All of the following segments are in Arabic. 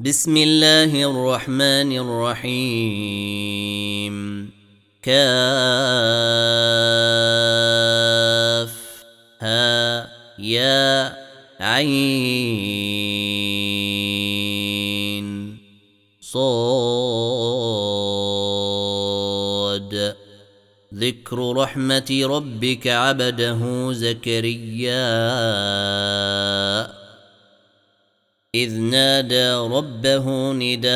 بسم الله الرحمن الرحيم. كاف ها يا عين صاد. ذكر رحمة ربك عبده زكريا. إذ نادى ربه نداء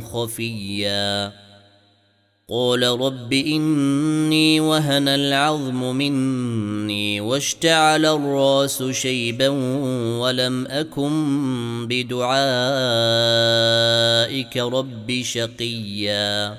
خفيا. قال رب إني وهن العظم مني واشتعل الرأس شيبا ولم أكن بدعائك رب شقيا.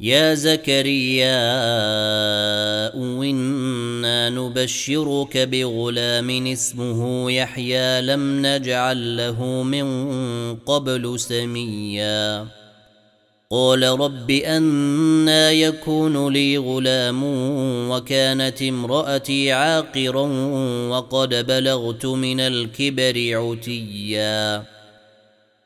يا زكريا إنا نبشرك بغلام اسمه يحيى لم نجعل له من قبل سميا. قال رب أنا يكون لي غلام وكانت امرأتي عاقرا وقد بلغت من الكبر عتيا.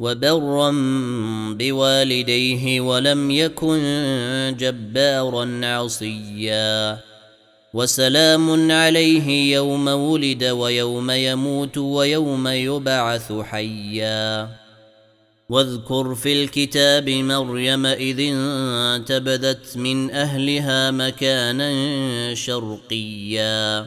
وبرا بوالديه ولم يكن جبارا عصيا. وسلام عليه يوم ولد ويوم يموت ويوم يبعث حيا. واذكر في الكتاب مريم إذ انتبذت من أهلها مكانا شرقيا.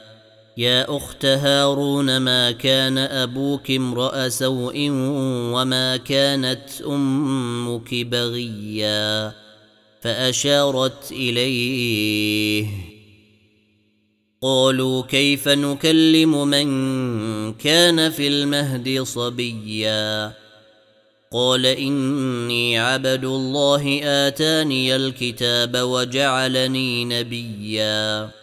يا أخت هارون ما كان أبوك امرأ سوء وما كانت أمك بغيا؟ فأشارت إليه. قالوا كيف نكلم من كان في المهد صبيا؟ قال إني عبد الله آتاني الكتاب وجعلني نبيا.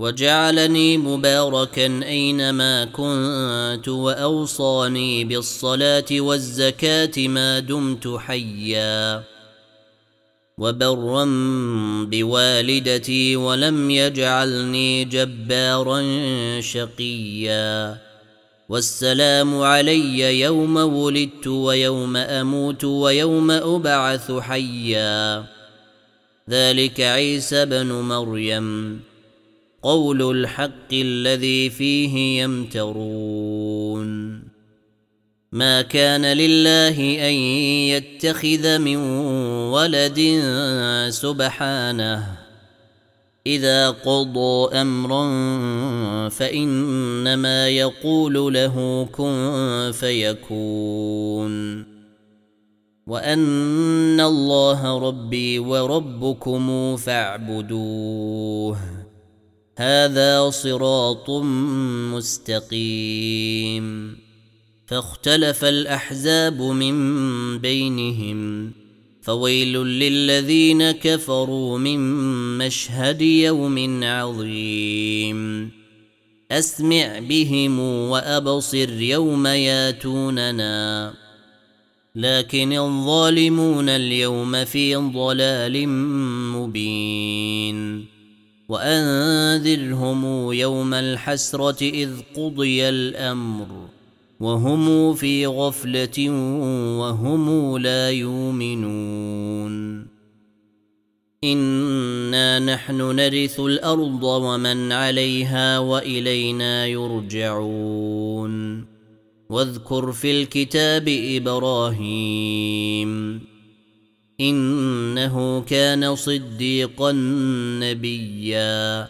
وجعلني مباركا أينما كنت وأوصاني بالصلاة والزكاة ما دمت حيا وبرا بوالدتي ولم يجعلني جبارا شقيا والسلام علي يوم ولدت ويوم أموت ويوم أبعث حيا ذلك عيسى بن مريم قول الحق الذي فيه يمترون. ما كان لله أن يتخذ من ولد سبحانه. إذا قضى أمرا فإنما يقول له كن فيكون. وأن الله ربي وربكم فاعبدوه. هذا صراط مستقيم. فاختلف الأحزاب من بينهم فويل للذين كفروا من مشهد يوم عظيم. أسمع بهم وأبصر يوم ياتوننا لكن الظالمون اليوم في ضلال مبين. وأنذرهم يوم الحسرة إذ قضي الأمر وهم في غفلة وهم لا يؤمنون. إنا نحن نرث الأرض ومن عليها وإلينا يرجعون. واذكر في الكتاب إبراهيم إنه كان صديقا نبيا.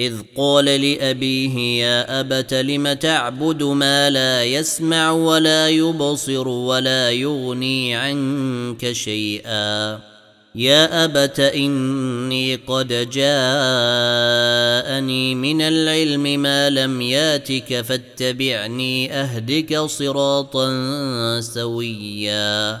إذ قال لأبيه يا أبت لم تعبد ما لا يسمع ولا يبصر ولا يغني عنك شيئا. يا أبت إني قد جاءني من العلم ما لم ياتك فاتبعني أهدك صراطا سويا.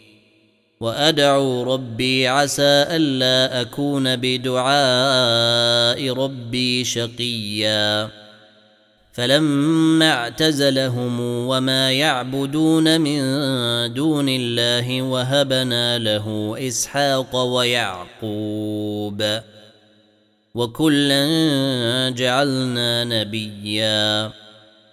وأدعو ربي عسى ألا أكون بدعاء ربي شقيا. فلما اعتزلهم وما يعبدون من دون الله وهبنا له إسحاق ويعقوب وكلا جعلنا نبيا.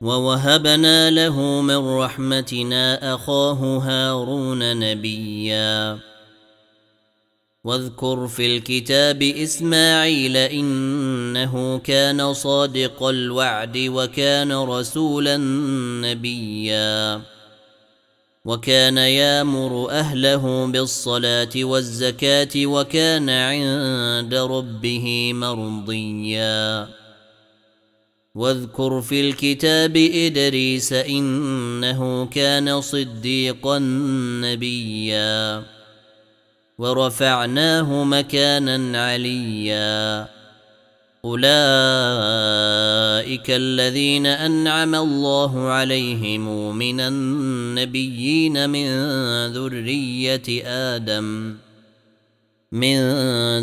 ووهبنا له من رحمتنا أخاه هارون نبيا. واذكر في الكتاب إسماعيل إنه كان صادق الوعد وكان رسولا نبيا. وكان يامر أهله بالصلاة والزكاة وكان عند ربه مرضيا. واذكر في الكتاب إدريس إنه كان صديقا نبيا. ورفعناه مكانا عليا. أولئك الذين أنعم الله عليهم من النبيين من ذرية آدم. من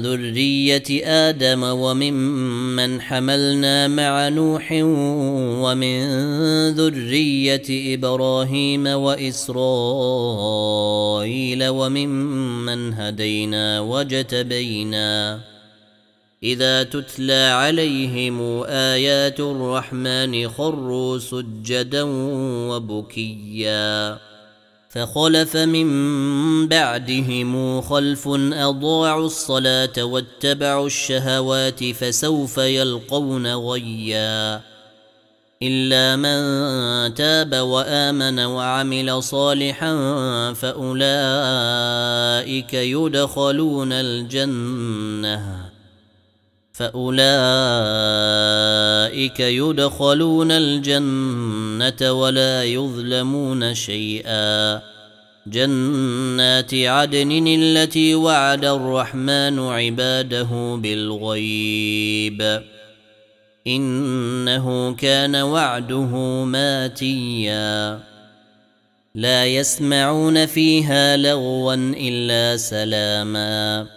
ذرية آدم وممن حملنا مع نوح ومن ذرية إبراهيم وإسرائيل وممن هدينا وجتبينا إذا تتلى عليهم آيات الرحمن خروا سجدا وبكيا. فخلف من بعدهم خلف أضاعوا الصلاة واتبعوا الشهوات فسوف يلقون غيا. إلا من تاب وآمن وعمل صالحا فأولئك يدخلون الجنة. فأولئك يدخلون الجنة ولا يظلمون شيئا. جنات عدن التي وعد الرحمن عباده بالغيب. إنه كان وعده ماتيا. لا يسمعون فيها لغوا إلا سلاما.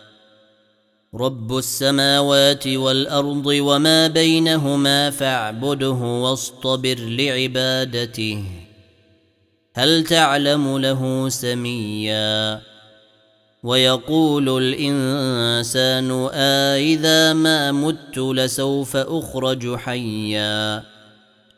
رب السماوات والارض وما بينهما فاعبده واصطبر لعبادته هل تعلم له سميا؟ ويقول الانسان آإذا آه ما مت لسوف اخرج حيا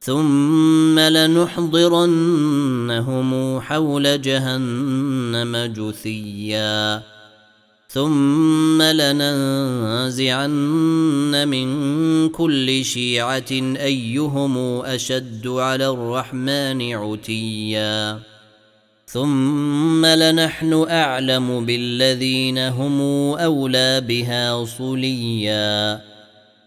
ثم لنحضرنهم حول جهنم جثيا. ثم لننزعن من كل شيعة أيهم أشد على الرحمن عتيا. ثم لنحن أعلم بالذين هم أولى بها صليا.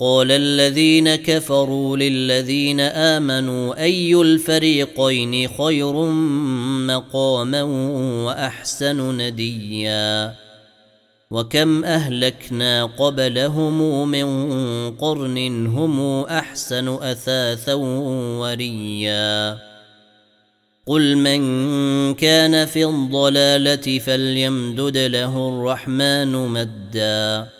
قال الذين كفروا للذين آمنوا أي الفريقين خير مقاما وأحسن نديا وكم أهلكنا قبلهم من قرن هم أحسن أثاثا وريا قل من كان في الضلالة فليمدد له الرحمن مدا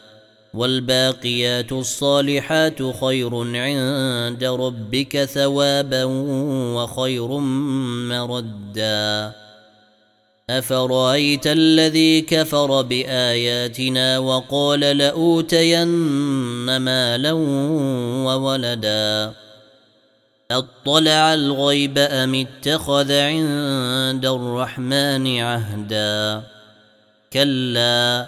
والباقيات الصالحات خير عند ربك ثوابا وخير مردا. أفرأيت الذي كفر بآياتنا وقال لأوتين مالا وولدا؟ أطلع الغيب أم اتخذ عند الرحمن عهدا؟ كلا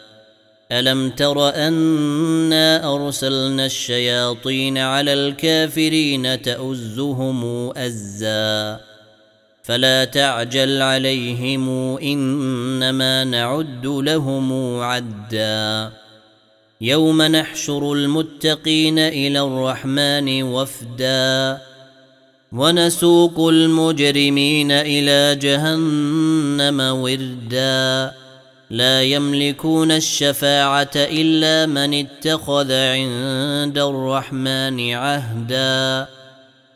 ألم تر أنا أرسلنا الشياطين على الكافرين تؤزهم أزا فلا تعجل عليهم إنما نعد لهم عدا يوم نحشر المتقين إلى الرحمن وفدا ونسوق المجرمين إلى جهنم وردا لا يملكون الشفاعة إلا من اتخذ عند الرحمن عهدا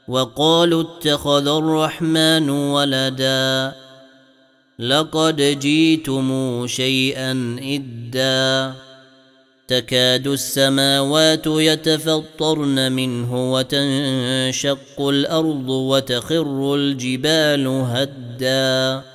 وقالوا اتخذ الرحمن ولدا لقد جيتم شيئا إدا تكاد السماوات يتفطرن منه وتنشق الأرض وتخر الجبال هدّا